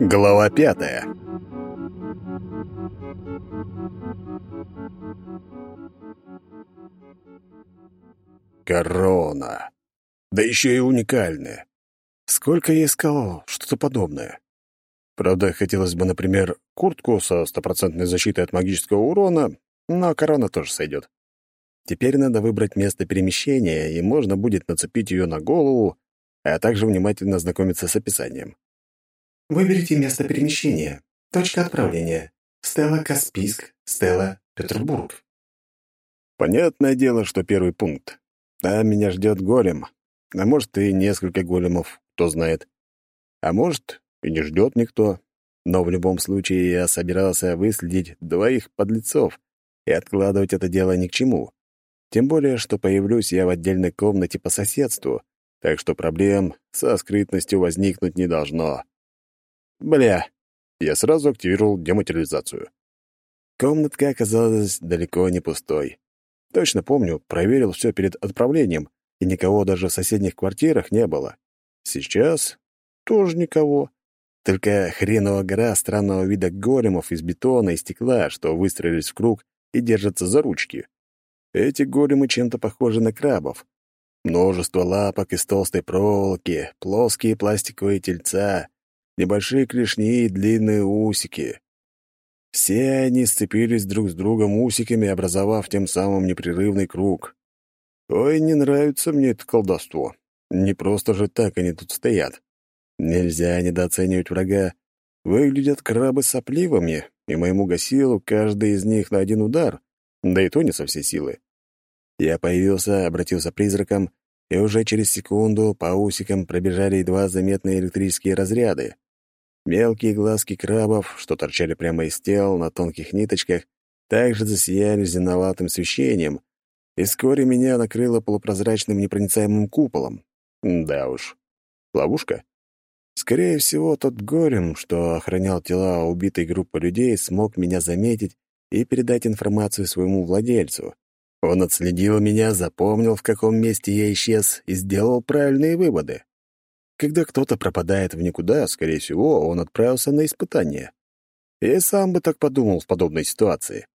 Глава пятая Корона. Да еще и уникальная. Сколько я искал что-то подобное. Правда, хотелось бы, например, куртку со стопроцентной защитой от магического урона, но корона тоже сойдет. Теперь надо выбрать место перемещения, и можно будет нацепить ее на голову, а также внимательно ознакомиться с описанием. Выберите место перемещения. Точка отправления. Стелла Каспийск, Стелла Петербург. Понятное дело, что первый пункт. Там меня ждет голем. А может, и несколько големов, кто знает. А может, и не ждет никто. Но в любом случае я собирался выследить двоих подлецов, и откладывать это дело ни к чему. Тем более, что появлюсь я в отдельной комнате по соседству, так что проблем со скрытностью возникнуть не должно. Бля, я сразу активировал дематериализацию. Комнатка оказалась далеко не пустой. Точно помню, проверил все перед отправлением, и никого даже в соседних квартирах не было. Сейчас тоже никого. Только хреновая гора странного вида големов из бетона и стекла, что выстроились в круг и держатся за ручки. Эти големы чем-то похожи на крабов. Множество лапок из толстой проволоки, плоские пластиковые тельца, небольшие клешни и длинные усики. Все они сцепились друг с другом усиками, образовав тем самым непрерывный круг. Ой, не нравится мне это колдовство. Не просто же так они тут стоят. Нельзя недооценивать врага. Выглядят крабы сопливыми, и моему гасилу каждый из них на один удар, да и то не со всей силы. Я появился, обратился призраком, и уже через секунду по усикам пробежали едва заметные электрические разряды. Мелкие глазки крабов, что торчали прямо из тел на тонких ниточках, также засияли зеленоватым свечением, и вскоре меня накрыло полупрозрачным непроницаемым куполом. Да уж. Ловушка? Скорее всего, тот горем, что охранял тела убитой группы людей, смог меня заметить и передать информацию своему владельцу. Он отследил меня, запомнил, в каком месте я исчез, и сделал правильные выводы. Когда кто-то пропадает в никуда, скорее всего, он отправился на испытание. Я сам бы так подумал в подобной ситуации.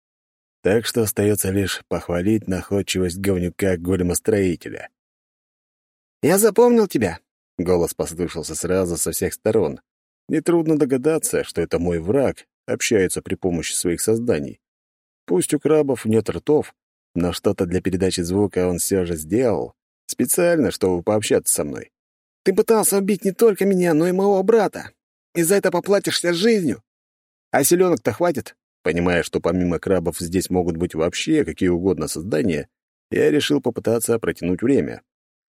Так что остается лишь похвалить находчивость говнюка-големостроителя. «Я запомнил тебя!» — голос послышался сразу со всех сторон. Нетрудно догадаться, что это мой враг общается при помощи своих созданий. Пусть у крабов нет ртов, но что-то для передачи звука он все же сделал, специально, чтобы пообщаться со мной. Ты пытался убить не только меня, но и моего брата. И за это поплатишься жизнью. А селенок-то хватит? Понимая, что помимо крабов здесь могут быть вообще какие угодно создания, я решил попытаться протянуть время.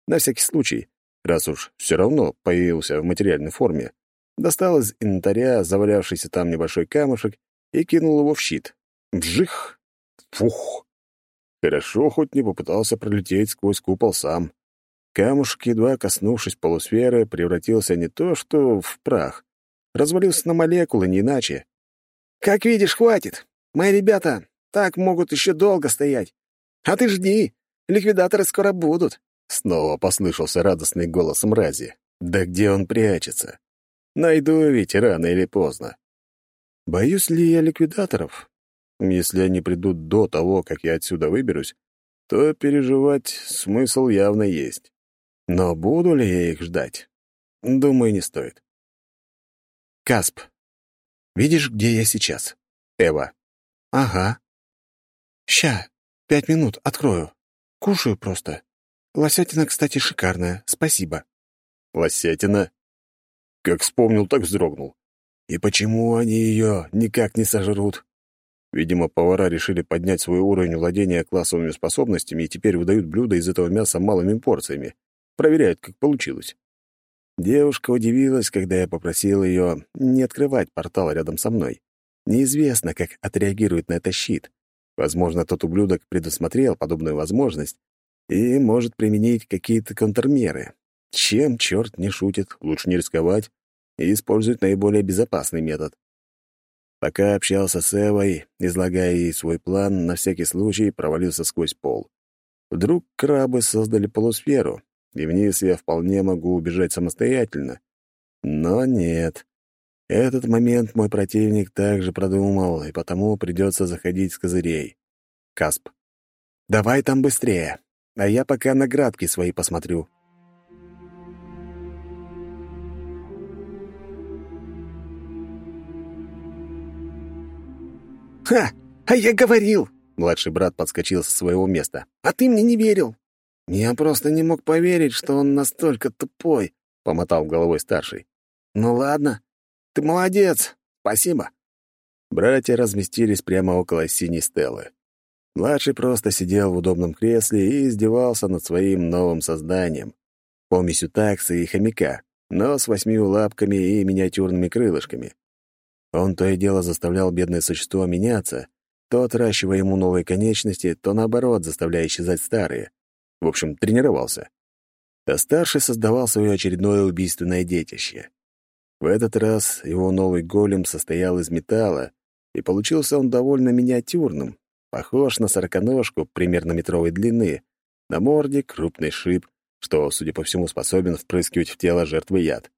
На всякий случай, раз уж все равно появился в материальной форме, достал из инвентаря завалявшийся там небольшой камушек и кинул его в щит. Вжих! Фух! Хорошо, хоть не попытался пролететь сквозь купол сам. Камушек, едва коснувшись полусферы, превратился не то что в прах, развалился на молекулы, не иначе. «Как видишь, хватит. Мои ребята так могут еще долго стоять. А ты жди, ликвидаторы скоро будут». Снова послышался радостный голос мрази. «Да где он прячется? Найду ведь рано или поздно. Боюсь ли я ликвидаторов? Если они придут до того, как я отсюда выберусь, то переживать смысл явно есть. Но буду ли я их ждать? Думаю, не стоит. Касп. Видишь, где я сейчас? Эва. Ага. Ща, пять минут, открою. Кушаю просто. Лосятина, кстати, шикарная, спасибо. Лосятина? Как вспомнил, так вздрогнул. И почему они ее никак не сожрут? Видимо, повара решили поднять свой уровень владения классовыми способностями и теперь выдают блюда из этого мяса малыми порциями. Проверяют, как получилось. Девушка удивилась, когда я попросил ее не открывать портал рядом со мной. Неизвестно, как отреагирует на это щит. Возможно, тот ублюдок предусмотрел подобную возможность и может применить какие-то контрмеры. Чем черт не шутит, лучше не рисковать и использовать наиболее безопасный метод. Пока общался с Эвой, излагая ей свой план, на всякий случай провалился сквозь пол. Вдруг крабы создали полусферу, и вниз я вполне могу убежать самостоятельно. Но нет. Этот момент мой противник также продумал, и потому придется заходить с козырей. Касп. «Давай там быстрее, а я пока наградки свои посмотрю». «Ха! А я говорил!» Младший брат подскочил со своего места. «А ты мне не верил!» «Я просто не мог поверить, что он настолько тупой», — помотал головой старший. «Ну ладно, ты молодец, спасибо». Братья разместились прямо около синей стелы. Младший просто сидел в удобном кресле и издевался над своим новым созданием, помесью таксы и хомяка, но с восьми лапками и миниатюрными крылышками. Он то и дело заставлял бедное существо меняться, то отращивая ему новые конечности, то наоборот, заставляя исчезать старые. В общем, тренировался. А старший создавал свое очередное убийственное детище. В этот раз его новый голем состоял из металла, и получился он довольно миниатюрным, похож на сороконожку примерно метровой длины, на морде крупный шип, что, судя по всему, способен впрыскивать в тело жертвы яд.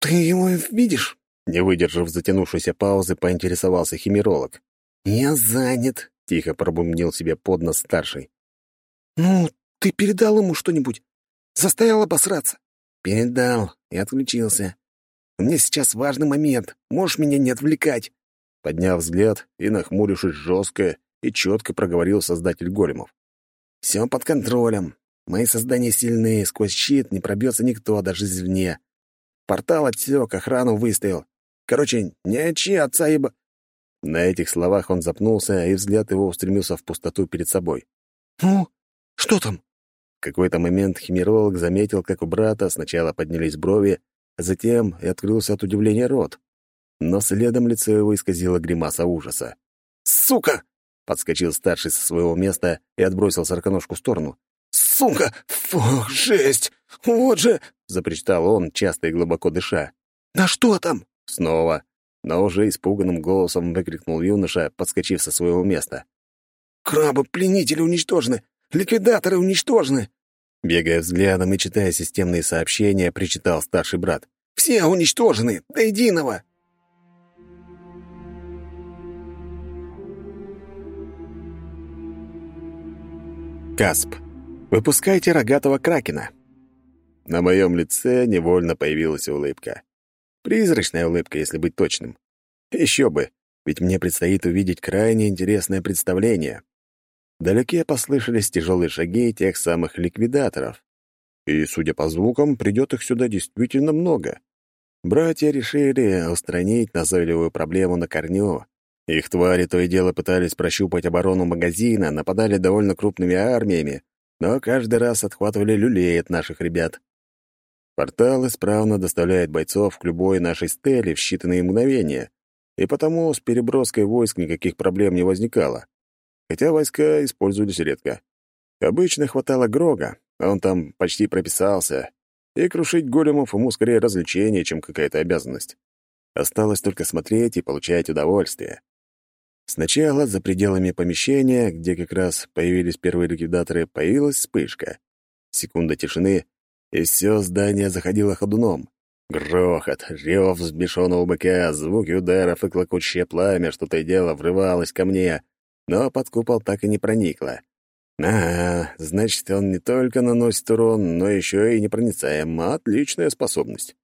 «Ты его видишь?» Не выдержав затянувшейся паузы, поинтересовался химеролог. «Я занят», — тихо пробумнил себе под нос старший. «Ну, ты передал ему что-нибудь? Заставил обосраться?» «Передал и отключился. У меня сейчас важный момент. Можешь меня не отвлекать?» Подняв взгляд и нахмурившись жестко и четко проговорил создатель големов. «Все под контролем. Мои создания сильные, сквозь щит не пробьется никто, даже извне. Портал отсек, охрану выставил. Короче, не очи отца ибо...» На этих словах он запнулся, и взгляд его устремился в пустоту перед собой. «Ну, что там?» В какой-то момент химеролог заметил, как у брата сначала поднялись брови, а затем и открылся от удивления рот. Но следом лицо его исказило гримаса ужаса. «Сука!» — подскочил старший со своего места и отбросил сороконожку в сторону. «Сука! Фу, жесть! Вот же!» — запричитал он, часто и глубоко дыша. «Да что там?» Снова, но уже испуганным голосом выкрикнул юноша, подскочив со своего места. «Крабы-пленители уничтожены! Ликвидаторы уничтожены!» Бегая взглядом и читая системные сообщения, причитал старший брат. «Все уничтожены! До единого!» Касп. Выпускайте рогатого кракена. На моем лице невольно появилась улыбка. Призрачная улыбка, если быть точным. Еще бы, ведь мне предстоит увидеть крайне интересное представление. Вдалеке послышались тяжелые шаги тех самых ликвидаторов. И, судя по звукам, придет их сюда действительно много. Братья решили устранить назойливую проблему на корню. Их твари то и дело пытались прощупать оборону магазина, нападали довольно крупными армиями, но каждый раз отхватывали люлей от наших ребят. Портал исправно доставляет бойцов к любой нашей стеле в считанные мгновения, и потому с переброской войск никаких проблем не возникало. Хотя войска использовались редко. Обычно хватало Грога, а он там почти прописался, и крушить големов ему скорее развлечение, чем какая-то обязанность. Осталось только смотреть и получать удовольствие. Сначала за пределами помещения, где как раз появились первые ликвидаторы, появилась вспышка. Секунда тишины, и все здание заходило ходуном. Грохот, рев взбешенного быка, звуки ударов и клокочее пламя, что то и дело врывалось ко мне, но под купол так и не проникло. А, значит, он не только наносит урон, но еще и непроницаем. Отличная способность.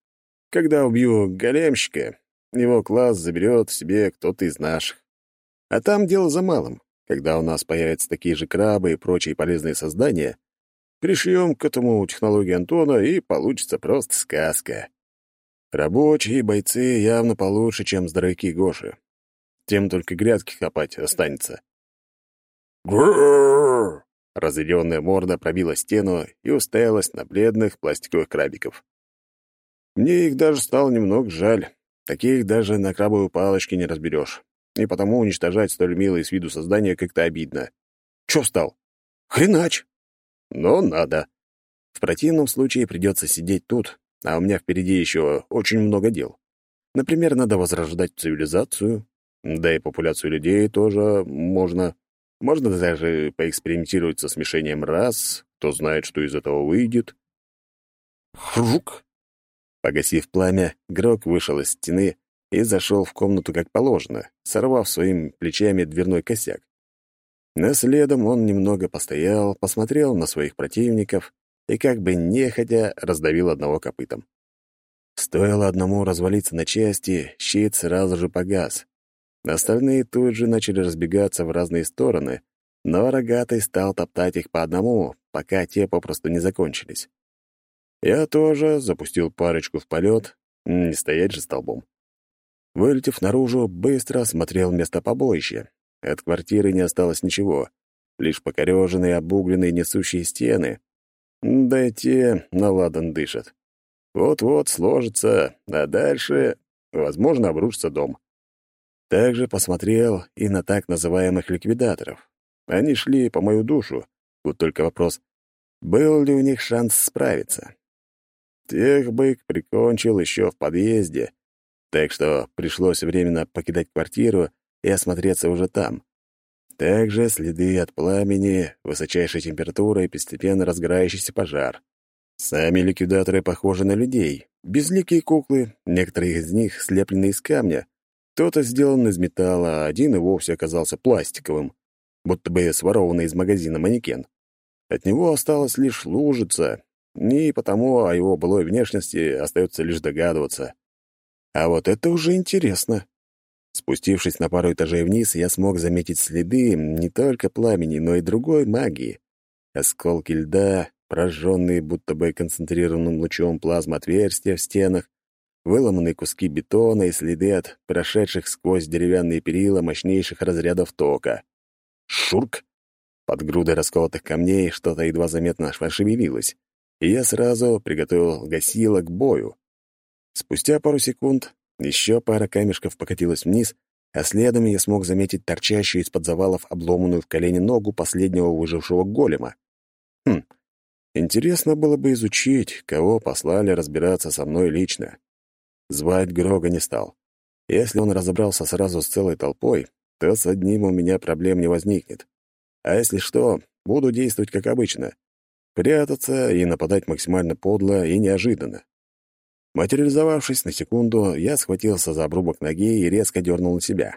Когда убью големщика, его класс заберет себе кто-то из наших. А там дело за малым. Когда у нас появятся такие же крабы и прочие полезные создания, Пришьем к этому технологии Антона, и получится просто сказка. Рабочие бойцы явно получше, чем здоровяки Гоши. Тем только грядки копать останется. Грррррр! Разъяренная морда пробила стену и уставилась на бледных пластиковых крабиков. Мне их даже стало немного жаль. Таких даже на крабовой палочке не разберешь. И потому уничтожать столь милые с виду создания как-то обидно. Чё встал? Хренач! Но надо. В противном случае придется сидеть тут, а у меня впереди еще очень много дел. Например, надо возрождать цивилизацию, да и популяцию людей тоже можно. Можно даже поэкспериментировать со смешением рас, кто знает, что из этого выйдет. Хрук! Погасив пламя, Грок вышел из стены и зашел в комнату как положено, сорвав своими плечами дверной косяк. Но следом он немного постоял, посмотрел на своих противников и как бы нехотя раздавил одного копытом. Стоило одному развалиться на части, щит сразу же погас. Остальные тут же начали разбегаться в разные стороны, но рогатый стал топтать их по одному, пока те попросту не закончились. Я тоже запустил парочку в полет, не стоять же столбом. Вылетев наружу, быстро осмотрел место побоища. От квартиры не осталось ничего, лишь покореженные, обугленные несущие стены. Да и те на ладан дышат. Вот-вот сложится, а дальше, возможно, обрушится дом. Также посмотрел и на так называемых ликвидаторов. Они шли по мою душу, вот только вопрос, был ли у них шанс справиться. Тех бык прикончил еще в подъезде, так что пришлось временно покидать квартиру и осмотреться уже там. Также следы от пламени, высочайшей температуры и постепенно разгорающийся пожар. Сами ликвидаторы похожи на людей. Безликие куклы, некоторые из них слеплены из камня. Кто-то сделан из металла, а один и вовсе оказался пластиковым, будто бы сворованный из магазина манекен. От него осталась лишь лужица, и потому о его былой внешности остается лишь догадываться. А вот это уже интересно. Спустившись на пару этажей вниз, я смог заметить следы не только пламени, но и другой магии. Осколки льда, прожженные будто бы концентрированным лучом плазмы отверстия в стенах, выломанные куски бетона и следы от прошедших сквозь деревянные перила мощнейших разрядов тока. Шурк! Под грудой расколотых камней что-то едва заметно шевелилось и я сразу приготовил гасило к бою. Спустя пару секунд еще пара камешков покатилась вниз, а следом я смог заметить торчащую из-под завалов обломанную в колени ногу последнего выжившего голема. Хм, интересно было бы изучить, кого послали разбираться со мной лично. Звать Грога не стал. Если он разобрался сразу с целой толпой, то с одним у меня проблем не возникнет. А если что, буду действовать как обычно — Прятаться и нападать максимально подло и неожиданно. Материализовавшись на секунду, я схватился за обрубок ноги и резко дернул на себя.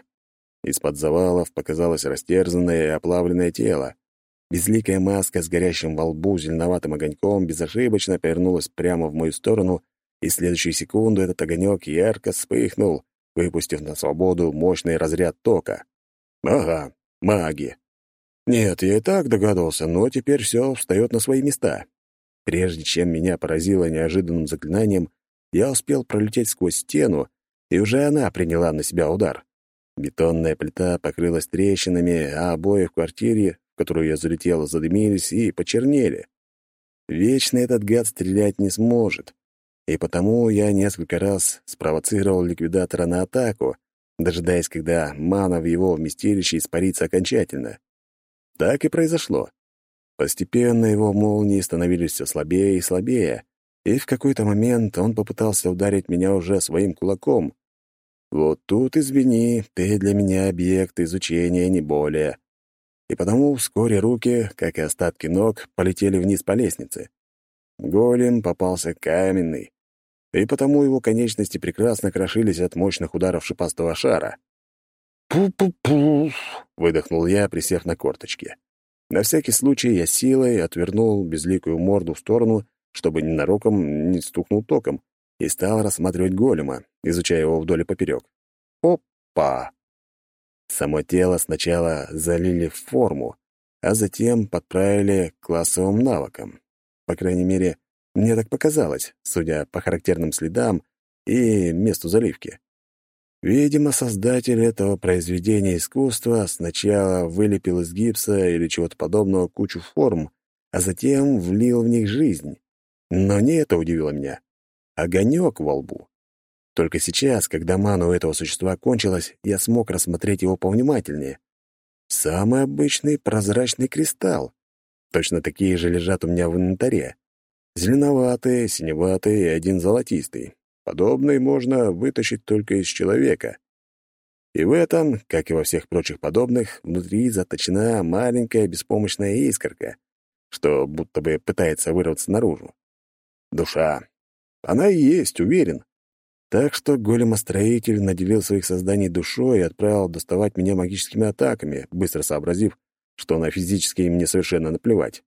Из-под завалов показалось растерзанное и оплавленное тело. Безликая маска с горящим во лбу зеленоватым огоньком безошибочно повернулась прямо в мою сторону, и в следующую секунду этот огонек ярко вспыхнул, выпустив на свободу мощный разряд тока. Ага, маги. Нет, я и так догадывался, но теперь все встает на свои места. Прежде чем меня поразило неожиданным заклинанием, я успел пролететь сквозь стену, и уже она приняла на себя удар. Бетонная плита покрылась трещинами, а обои в квартире, в которую я залетел, задымились и почернели. Вечно этот гад стрелять не сможет, и потому я несколько раз спровоцировал ликвидатора на атаку, дожидаясь, когда мана в его вместилище испарится окончательно. Так и произошло. Постепенно его молнии становились все слабее и слабее, и в какой-то момент он попытался ударить меня уже своим кулаком. Вот тут, извини, ты для меня объект изучения, не более. И потому вскоре руки, как и остатки ног, полетели вниз по лестнице. Голем попался каменный, и потому его конечности прекрасно крошились от мощных ударов шипастого шара. «Пу-пу-пу!» — выдохнул я, присев на корточки. На всякий случай я силой отвернул безликую морду в сторону, чтобы ненароком не стукнул током, и стал рассматривать голема, изучая его вдоль и поперек. Опа! Само тело сначала залили в форму, а затем подправили классовым навыкам. По крайней мере, мне так показалось, судя по характерным следам и месту заливки. Видимо, создатель этого произведения искусства сначала вылепил из гипса или чего-то подобного кучу форм, а затем влил в них жизнь. Но не это удивило меня. Огонек во лбу. Только сейчас, когда мана у этого существа кончилась, я смог рассмотреть его повнимательнее. Самый обычный прозрачный кристалл. Точно такие же лежат у меня в инвентаре. Зеленоватые, синеватые и один золотистый. Подобный можно вытащить только из человека. И в этом, как и во всех прочих подобных, внутри заточена маленькая беспомощная искорка, что будто бы пытается вырваться наружу. Душа. Она и есть, уверен. Так что големостроитель наделил своих созданий душой и отправил доставать меня магическими атаками, быстро сообразив, что на физические мне совершенно наплевать.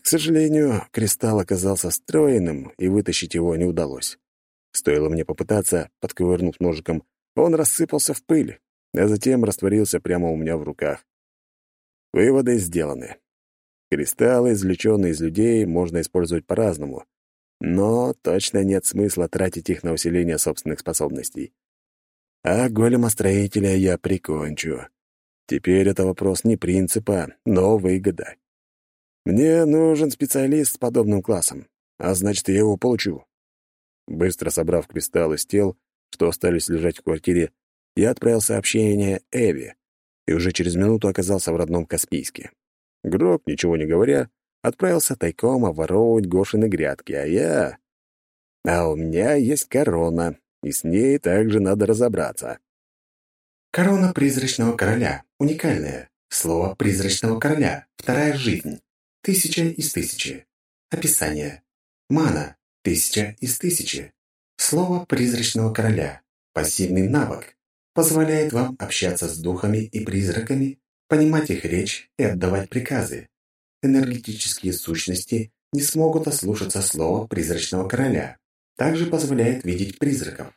К сожалению, кристалл оказался встроенным, и вытащить его не удалось. Стоило мне попытаться, подковырнув ножиком, он рассыпался в пыль, а затем растворился прямо у меня в руках. Выводы сделаны. Кристаллы, извлеченные из людей, можно использовать по-разному, но точно нет смысла тратить их на усиление собственных способностей. А големостроителя я прикончу. Теперь это вопрос не принципа, но выгода. Мне нужен специалист с подобным классом, а значит, я его получу. Быстро собрав кристаллы с тел, что остались лежать в квартире, я отправил сообщение Эви и уже через минуту оказался в родном Каспийске. Гроб, ничего не говоря, отправился тайком обворовывать Гошины грядки, а я... А у меня есть корона, и с ней также надо разобраться. Корона призрачного короля. Уникальная. Слово призрачного короля. Вторая жизнь. Тысяча из тысячи. Описание. Мана. Тысяча из тысячи. Слово призрачного короля. Пассивный навык. Позволяет вам общаться с духами и призраками, понимать их речь и отдавать приказы энергетические сущности не смогут ослушаться слова призрачного короля. Также позволяет видеть призраков.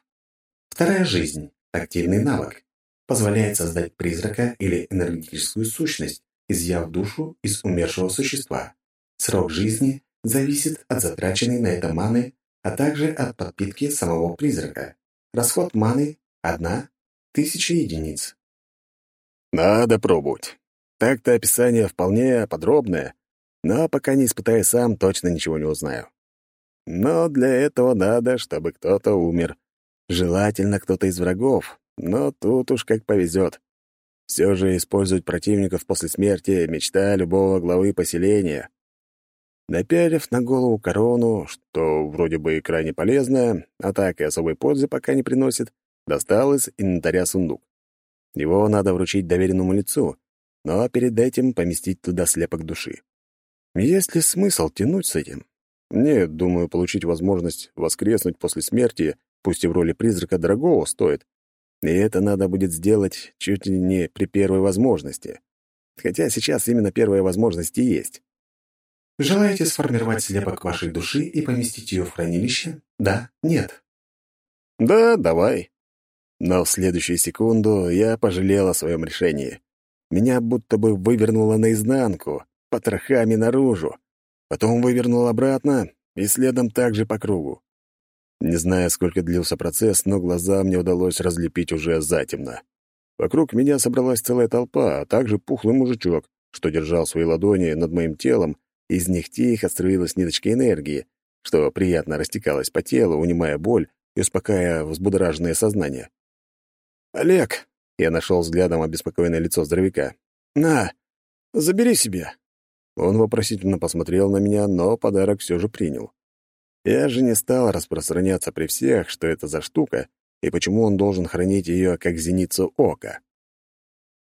Вторая жизнь – активный навык. Позволяет создать призрака или энергетическую сущность, изъяв душу из умершего существа. Срок жизни зависит от затраченной на это маны, а также от подпитки самого призрака. Расход маны – одна тысяча единиц. Надо пробовать. Так-то описание вполне подробное, но пока не испытаю сам, точно ничего не узнаю. Но для этого надо, чтобы кто-то умер. Желательно кто-то из врагов, но тут уж как повезет. Все же использовать противников после смерти — мечта любого главы поселения. Напялив на голову корону, что вроде бы и крайне полезно, а так и особой пользы пока не приносит, достал из инвентаря сундук. Его надо вручить доверенному лицу, но перед этим поместить туда слепок души. Есть ли смысл тянуть с этим? Нет, думаю, получить возможность воскреснуть после смерти, пусть и в роли призрака, дорогого стоит. И это надо будет сделать чуть ли не при первой возможности. Хотя сейчас именно первая возможность и есть. Желаете сформировать слепок вашей души и поместить ее в хранилище? Да? Нет? Да, давай. Но в следующую секунду я пожалел о своем решении. Меня будто бы вывернуло наизнанку, потрохами наружу. Потом вывернул обратно и следом также по кругу. Не знаю, сколько длился процесс, но глаза мне удалось разлепить уже затемно. Вокруг меня собралась целая толпа, а также пухлый мужичок, что держал свои ладони над моим телом, из них тихо струилась ниточка энергии, что приятно растекалась по телу, унимая боль и успокаивая взбудораженное сознание. «Олег!» — я нашел взглядом обеспокоенное лицо здоровяка. «На, забери себе!» Он вопросительно посмотрел на меня, но подарок все же принял. Я же не стал распространяться при всех, что это за штука и почему он должен хранить ее как зеницу ока.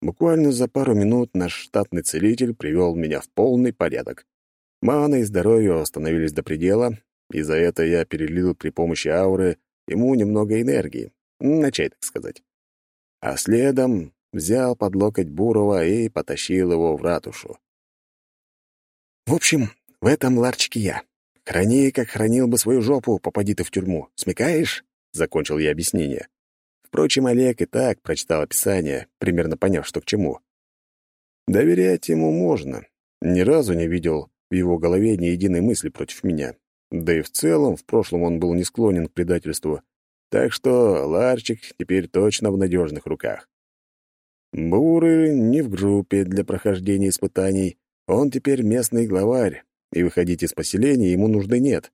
Буквально за пару минут наш штатный целитель привел меня в полный порядок. Мана и здоровье восстановились до предела, и за это я перелил при помощи ауры ему немного энергии, на чай, так сказать а следом взял под локоть Бурова и потащил его в ратушу. В общем, в этом ларчике я. Храни, как хранил бы свою жопу, попади ты в тюрьму. Смекаешь? Закончил я объяснение. Впрочем, Олег и так прочитал описание, примерно поняв, что к чему. Доверять ему можно. Ни разу не видел в его голове ни единой мысли против меня. Да и в целом, в прошлом он был не склонен к предательству, так что Ларчик теперь точно в надежных руках. Буры не в группе для прохождения испытаний, он теперь местный главарь, и выходить из поселения ему нужды нет.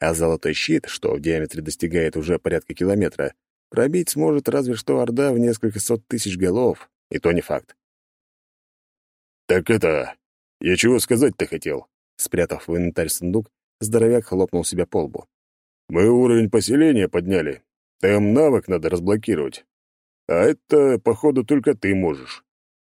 А золотой щит, что в диаметре достигает уже порядка километра, пробить сможет разве что Орда в несколько сот тысяч голов, и то не факт. «Так это... Я чего сказать-то хотел?» Спрятав в инвентарь сундук, здоровяк хлопнул себя по лбу. Мы уровень поселения подняли. Там навык надо разблокировать. А это, походу, только ты можешь.